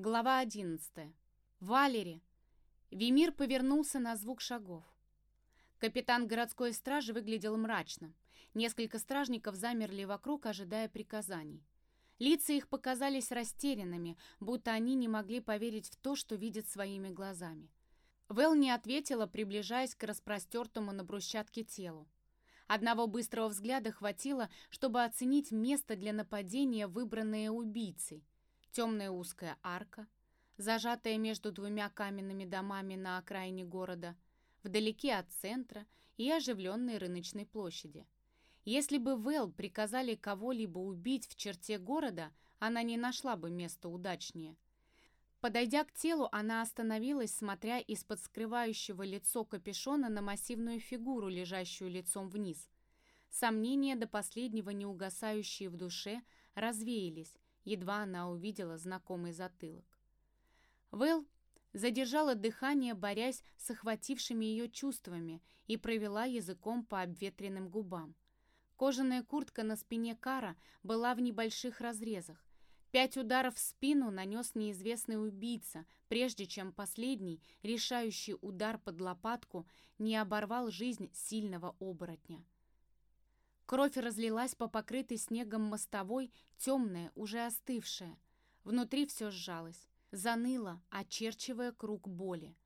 Глава 11. Валери. Вимир повернулся на звук шагов. Капитан городской стражи выглядел мрачно. Несколько стражников замерли вокруг, ожидая приказаний. Лица их показались растерянными, будто они не могли поверить в то, что видят своими глазами. Вэл не ответила, приближаясь к распростертому на брусчатке телу. Одного быстрого взгляда хватило, чтобы оценить место для нападения, выбранное убийцей – темная узкая арка, зажатая между двумя каменными домами на окраине города, вдалеке от центра и оживленной рыночной площади. Если бы Вэл приказали кого-либо убить в черте города, она не нашла бы места удачнее. Подойдя к телу, она остановилась, смотря из-под скрывающего лицо капюшона на массивную фигуру, лежащую лицом вниз. Сомнения до последнего не угасающие в душе развеялись, едва она увидела знакомый затылок. Вэл задержала дыхание, борясь с охватившими ее чувствами, и провела языком по обветренным губам. Кожаная куртка на спине Кара была в небольших разрезах. Пять ударов в спину нанес неизвестный убийца, прежде чем последний, решающий удар под лопатку, не оборвал жизнь сильного оборотня. Кровь разлилась по покрытой снегом мостовой, темная, уже остывшая. Внутри все сжалось, заныло, очерчивая круг боли.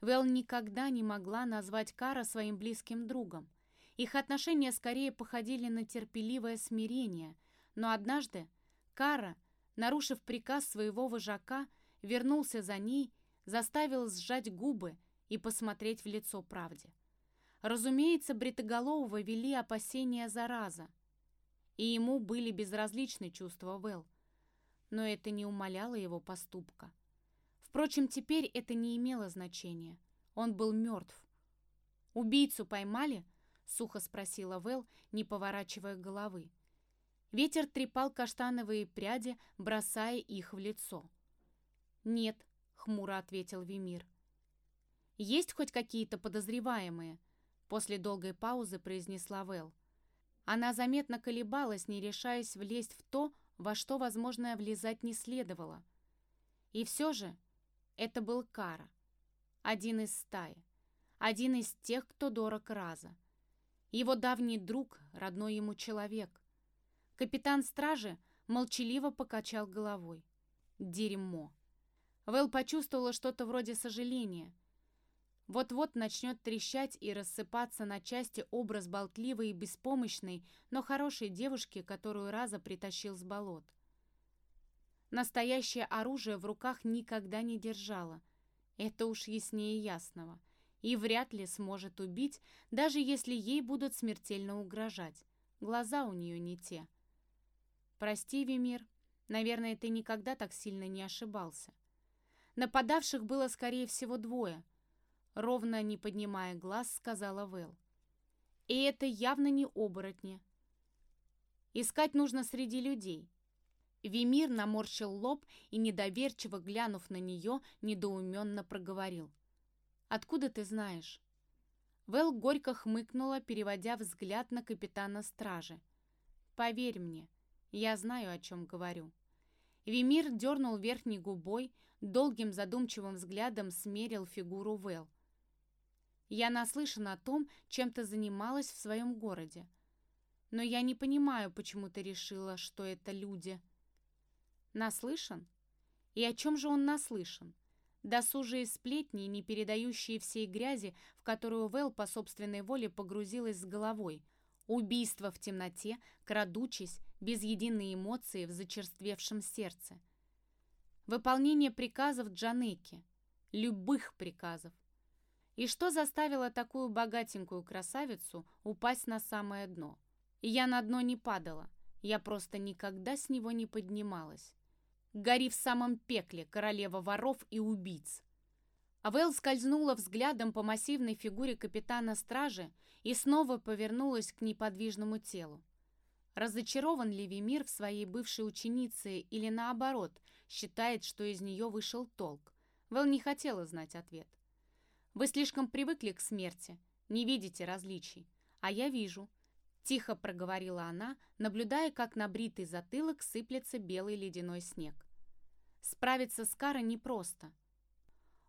Вэл никогда не могла назвать Кара своим близким другом. Их отношения скорее походили на терпеливое смирение, но однажды Кара, нарушив приказ своего вожака, вернулся за ней, заставил сжать губы и посмотреть в лицо правде. Разумеется, Бритоголового вели опасения зараза, и ему были безразличны чувства Вэл, но это не умаляло его поступка. Впрочем, теперь это не имело значения. Он был мертв. «Убийцу поймали?» — сухо спросила Вэл, не поворачивая головы. Ветер трепал каштановые пряди, бросая их в лицо. «Нет», — хмуро ответил Вимир. «Есть хоть какие-то подозреваемые?» После долгой паузы произнесла Вэл. Она заметно колебалась, не решаясь влезть в то, во что, возможно, влезать не следовало. И все же это был Кара, один из стаи, один из тех, кто дорог Раза. Его давний друг, родной ему человек. Капитан стражи молчаливо покачал головой. Дерьмо. Вэл почувствовала что-то вроде сожаления – вот-вот начнет трещать и рассыпаться на части образ болтливой и беспомощной, но хорошей девушки, которую Раза притащил с болот. Настоящее оружие в руках никогда не держала. Это уж яснее ясного. И вряд ли сможет убить, даже если ей будут смертельно угрожать. Глаза у нее не те. «Прости, Вимир, наверное, ты никогда так сильно не ошибался». Нападавших было, скорее всего, двое — Ровно не поднимая глаз, сказала Вэл. И это явно не оборотни. Искать нужно среди людей. Вимир наморщил лоб и, недоверчиво глянув на нее, недоуменно проговорил. «Откуда ты знаешь?» Вэл горько хмыкнула, переводя взгляд на капитана стражи. «Поверь мне, я знаю, о чем говорю». Вимир дернул верхней губой, долгим задумчивым взглядом смерил фигуру Вэл. Я наслышана о том, чем ты занималась в своем городе. Но я не понимаю, почему ты решила, что это люди. Наслышан? И о чем же он наслышан? Досужие сплетни, не передающие всей грязи, в которую Вэл по собственной воле погрузилась с головой. Убийство в темноте, крадучись, без единой эмоции в зачерствевшем сердце. Выполнение приказов Джанеки. Любых приказов. И что заставило такую богатенькую красавицу упасть на самое дно? я на дно не падала, я просто никогда с него не поднималась. Гори в самом пекле, королева воров и убийц. Авел скользнула взглядом по массивной фигуре капитана стражи и снова повернулась к неподвижному телу. Разочарован ли Вимир в своей бывшей ученице или наоборот, считает, что из нее вышел толк? Вэл не хотела знать ответ. Вы слишком привыкли к смерти, не видите различий. А я вижу. Тихо проговорила она, наблюдая, как на бритый затылок сыплется белый ледяной снег. Справиться с Карой непросто.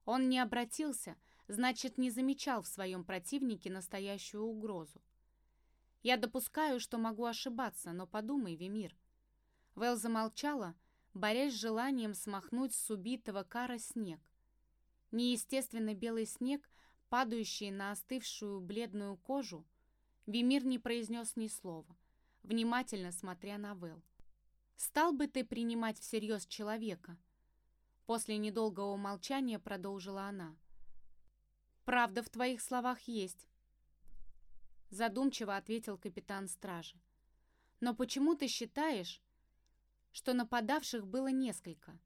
Он не обратился, значит, не замечал в своем противнике настоящую угрозу. Я допускаю, что могу ошибаться, но подумай, Вимир. Вэл замолчала, борясь с желанием смахнуть с убитого Кара снег. Неестественно белый снег, падающий на остывшую бледную кожу, Вимир не произнес ни слова, внимательно смотря на Вэл. «Стал бы ты принимать всерьез человека?» После недолгого молчания продолжила она. «Правда в твоих словах есть», — задумчиво ответил капитан стражи. «Но почему ты считаешь, что нападавших было несколько?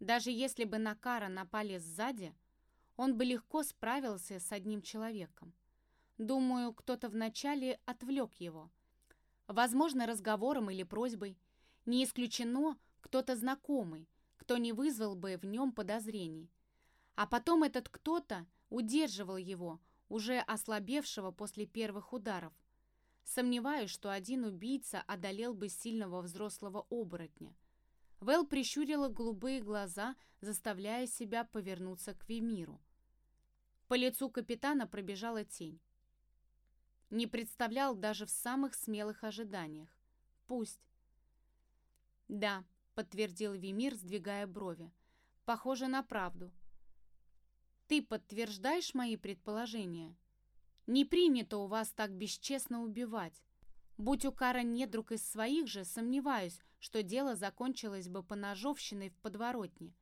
Даже если бы на Кара напали сзади, он бы легко справился с одним человеком. Думаю, кто-то вначале отвлек его. Возможно, разговором или просьбой. Не исключено, кто-то знакомый, кто не вызвал бы в нем подозрений. А потом этот кто-то удерживал его, уже ослабевшего после первых ударов. Сомневаюсь, что один убийца одолел бы сильного взрослого оборотня. Вэл прищурила голубые глаза, заставляя себя повернуться к Вимиру. По лицу капитана пробежала тень. Не представлял даже в самых смелых ожиданиях. Пусть. Да, подтвердил Вимир, сдвигая брови. Похоже на правду. Ты подтверждаешь мои предположения? Не принято у вас так бесчестно убивать. Будь у Кара недруг из своих же, сомневаюсь, что дело закончилось бы поножовщиной в подворотне.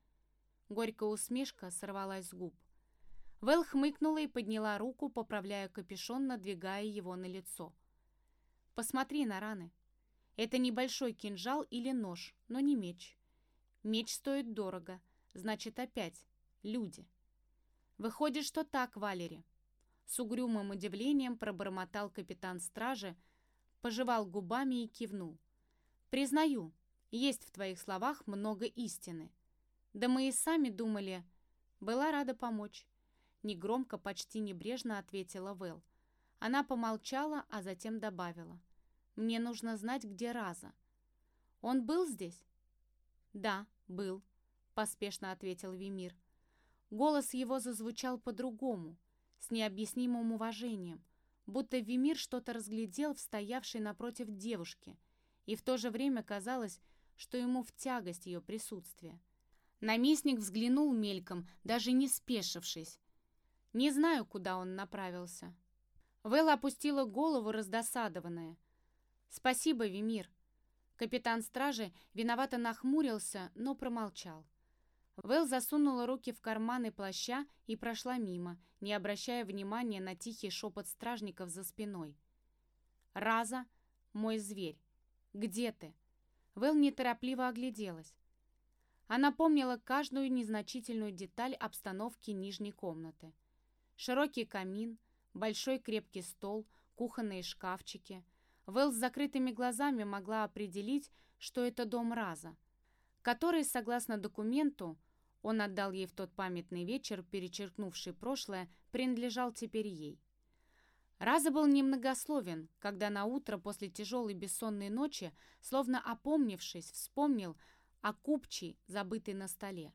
Горькая усмешка сорвалась с губ. Вэл хмыкнула и подняла руку, поправляя капюшон, надвигая его на лицо. «Посмотри на раны. Это небольшой кинжал или нож, но не меч. Меч стоит дорого, значит опять люди. Выходит, что так, Валери. С угрюмым удивлением пробормотал капитан стражи, пожевал губами и кивнул. Признаю, есть в твоих словах много истины. Да мы и сами думали, была рада помочь. Негромко, почти небрежно ответила Вэл. Она помолчала, а затем добавила. Мне нужно знать, где Раза. Он был здесь? Да, был, поспешно ответил Вимир. Голос его зазвучал по-другому, с необъяснимым уважением, будто Вимир что-то разглядел в стоявшей напротив девушки, и в то же время казалось, что ему в тягость ее присутствие. Наместник взглянул мельком, даже не спешившись. Не знаю, куда он направился. Вэлла опустила голову, раздосадованная. «Спасибо, Вимир». Капитан стражи виновато нахмурился, но промолчал. Вэл засунула руки в карманы плаща и прошла мимо, не обращая внимания на тихий шепот стражников за спиной. «Раза, мой зверь, где ты?» Вэл неторопливо огляделась. Она помнила каждую незначительную деталь обстановки нижней комнаты. Широкий камин, большой крепкий стол, кухонные шкафчики — Вэл с закрытыми глазами могла определить, что это дом Раза, который, согласно документу, он отдал ей в тот памятный вечер, перечеркнувший прошлое, принадлежал теперь ей. Раза был немногословен, когда на утро после тяжелой бессонной ночи, словно опомнившись, вспомнил о купчей, забытой на столе.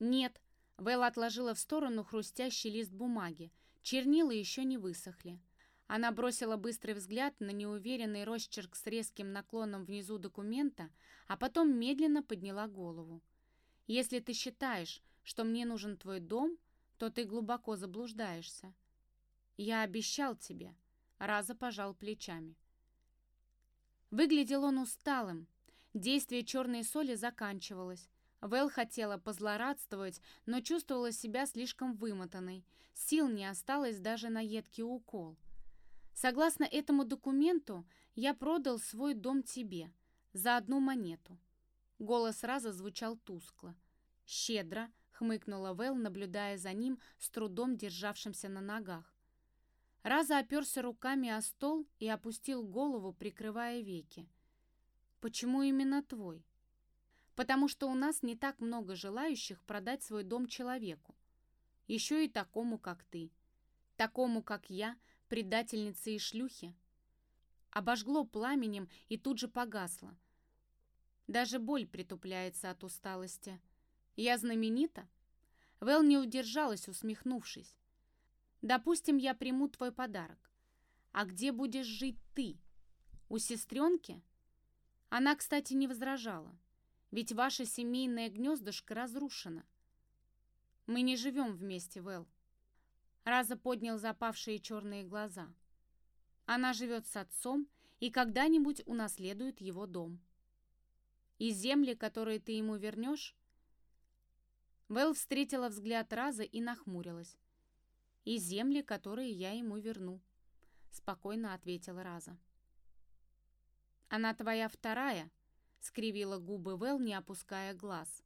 «Нет», — Вэл отложила в сторону хрустящий лист бумаги, чернила еще не высохли. Она бросила быстрый взгляд на неуверенный росчерк с резким наклоном внизу документа, а потом медленно подняла голову. «Если ты считаешь, что мне нужен твой дом, то ты глубоко заблуждаешься. Я обещал тебе», — Раза пожал плечами. Выглядел он усталым. Действие черной соли заканчивалось. Вэл хотела позлорадствовать, но чувствовала себя слишком вымотанной. Сил не осталось даже на едкий укол. Согласно этому документу, я продал свой дом тебе за одну монету. Голос раза звучал тускло. Щедро, хмыкнула Вэл, наблюдая за ним, с трудом державшимся на ногах. Раза оперся руками о стол и опустил голову, прикрывая веки. «Почему именно твой?» «Потому что у нас не так много желающих продать свой дом человеку. Еще и такому, как ты. Такому, как я, предательницы и шлюхи. Обожгло пламенем и тут же погасло. Даже боль притупляется от усталости. Я знаменита? Вэл не удержалась, усмехнувшись. Допустим, я приму твой подарок. А где будешь жить ты? У сестренки? Она, кстати, не возражала. Ведь ваше семейное гнездышко разрушено. Мы не живем вместе, Вэл. Раза поднял запавшие черные глаза. Она живет с отцом и когда-нибудь унаследует его дом. И земли, которые ты ему вернешь? Вэл встретила взгляд Раза и нахмурилась. И земли, которые я ему верну, спокойно ответила Раза. Она твоя вторая, скривила губы Вэл, не опуская глаз.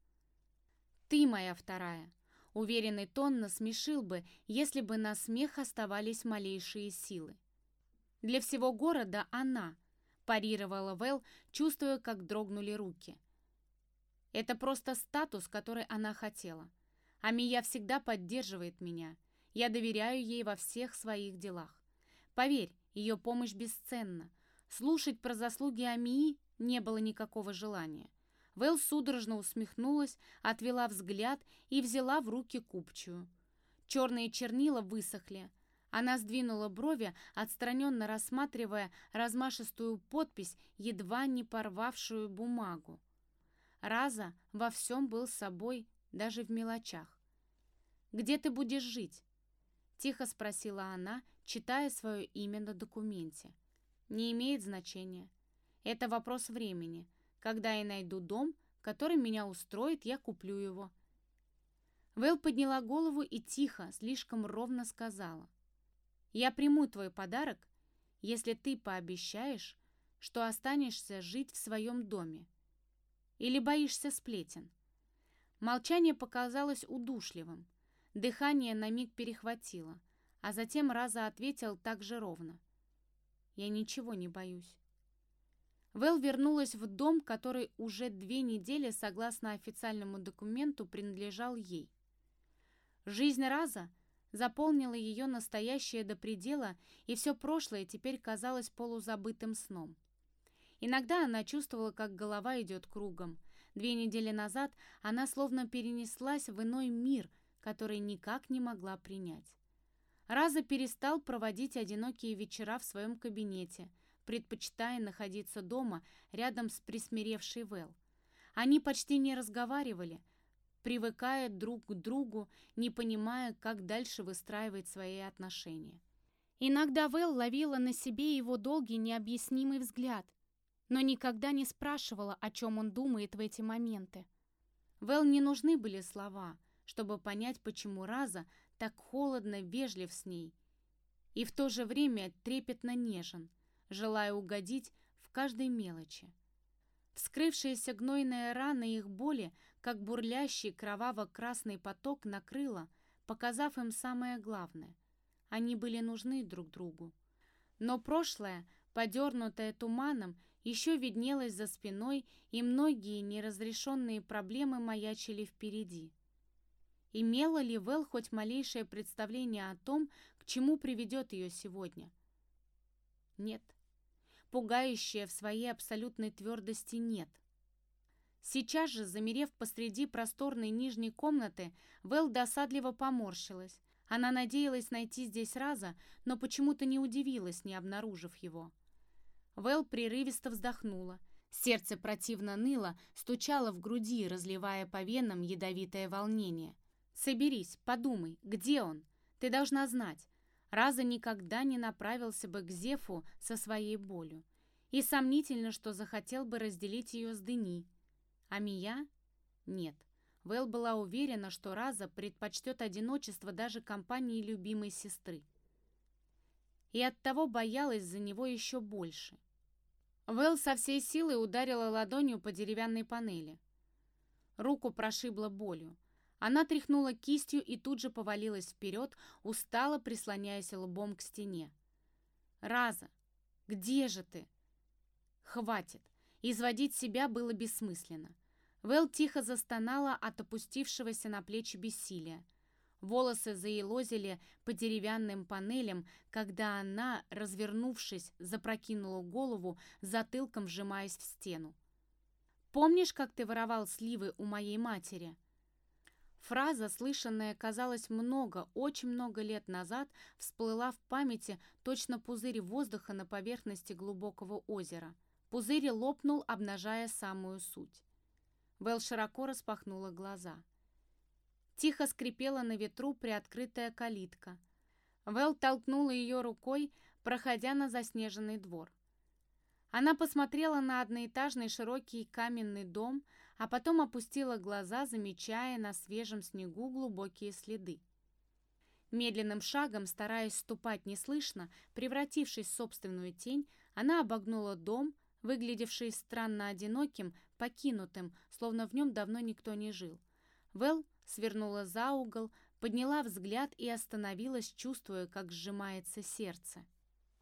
Ты моя вторая, Уверенный тон насмешил бы, если бы на смех оставались малейшие силы. Для всего города она, парировала Вэл, чувствуя, как дрогнули руки. Это просто статус, который она хотела. А Мия всегда поддерживает меня. Я доверяю ей во всех своих делах. Поверь, ее помощь бесценна. Слушать про заслуги Амии не было никакого желания. Вэл судорожно усмехнулась, отвела взгляд и взяла в руки купчую. Черные чернила высохли. Она сдвинула брови, отстраненно рассматривая размашистую подпись, едва не порвавшую бумагу. Раза во всем был собой, даже в мелочах. «Где ты будешь жить?» — тихо спросила она, читая свое имя на документе. «Не имеет значения. Это вопрос времени. Когда я найду дом, который меня устроит, я куплю его». Вэл подняла голову и тихо, слишком ровно сказала. «Я приму твой подарок, если ты пообещаешь, что останешься жить в своем доме. Или боишься сплетен?» Молчание показалось удушливым. Дыхание на миг перехватило, а затем Раза ответил так же ровно. «Я ничего не боюсь». Вэл вернулась в дом, который уже две недели, согласно официальному документу, принадлежал ей. Жизнь Раза заполнила ее настоящее до предела, и все прошлое теперь казалось полузабытым сном. Иногда она чувствовала, как голова идет кругом. Две недели назад она словно перенеслась в иной мир, который никак не могла принять. Раза перестал проводить одинокие вечера в своем кабинете – предпочитая находиться дома рядом с присмиревшей Вэл. Они почти не разговаривали, привыкая друг к другу, не понимая, как дальше выстраивать свои отношения. Иногда Вэл ловила на себе его долгий необъяснимый взгляд, но никогда не спрашивала, о чем он думает в эти моменты. Вэл не нужны были слова, чтобы понять, почему Раза так холодно вежлив с ней и в то же время трепетно нежен – желая угодить в каждой мелочи. Вскрывшаяся гнойная рана их боли, как бурлящий кроваво-красный поток, накрыла, показав им самое главное. Они были нужны друг другу. Но прошлое, подернутое туманом, еще виднелось за спиной, и многие неразрешенные проблемы маячили впереди. Имела ли Вэл хоть малейшее представление о том, к чему приведет ее сегодня? Нет пугающее в своей абсолютной твердости нет. Сейчас же, замерев посреди просторной нижней комнаты, Вэл досадливо поморщилась. Она надеялась найти здесь Раза, но почему-то не удивилась, не обнаружив его. Вэл прерывисто вздохнула. Сердце противно ныло, стучало в груди, разливая по венам ядовитое волнение. «Соберись, подумай, где он? Ты должна знать. Раза никогда не направился бы к Зефу со своей болью. И сомнительно, что захотел бы разделить ее с Дени. А Мия? Нет. Вэл была уверена, что Раза предпочтет одиночество даже компании любимой сестры. И оттого боялась за него еще больше. Вэл со всей силой ударила ладонью по деревянной панели. Руку прошибла болью. Она тряхнула кистью и тут же повалилась вперед, устало прислоняясь лбом к стене. «Раза, где же ты?» «Хватит!» Изводить себя было бессмысленно. Вэл тихо застонала от опустившегося на плечи бессилия. Волосы заелозили по деревянным панелям, когда она, развернувшись, запрокинула голову, затылком вжимаясь в стену. Помнишь, как ты воровал сливы у моей матери?» Фраза, слышанная, казалось, много, очень много лет назад, всплыла в памяти точно пузырь воздуха на поверхности глубокого озера. Пузырь лопнул, обнажая самую суть. Вэл широко распахнула глаза. Тихо скрипела на ветру приоткрытая калитка. Вэл толкнула ее рукой, проходя на заснеженный двор. Она посмотрела на одноэтажный широкий каменный дом, а потом опустила глаза, замечая на свежем снегу глубокие следы. Медленным шагом, стараясь ступать неслышно, превратившись в собственную тень, она обогнула дом, выглядевший странно одиноким, покинутым, словно в нем давно никто не жил. Вэл свернула за угол, подняла взгляд и остановилась, чувствуя, как сжимается сердце.